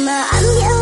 么安眠？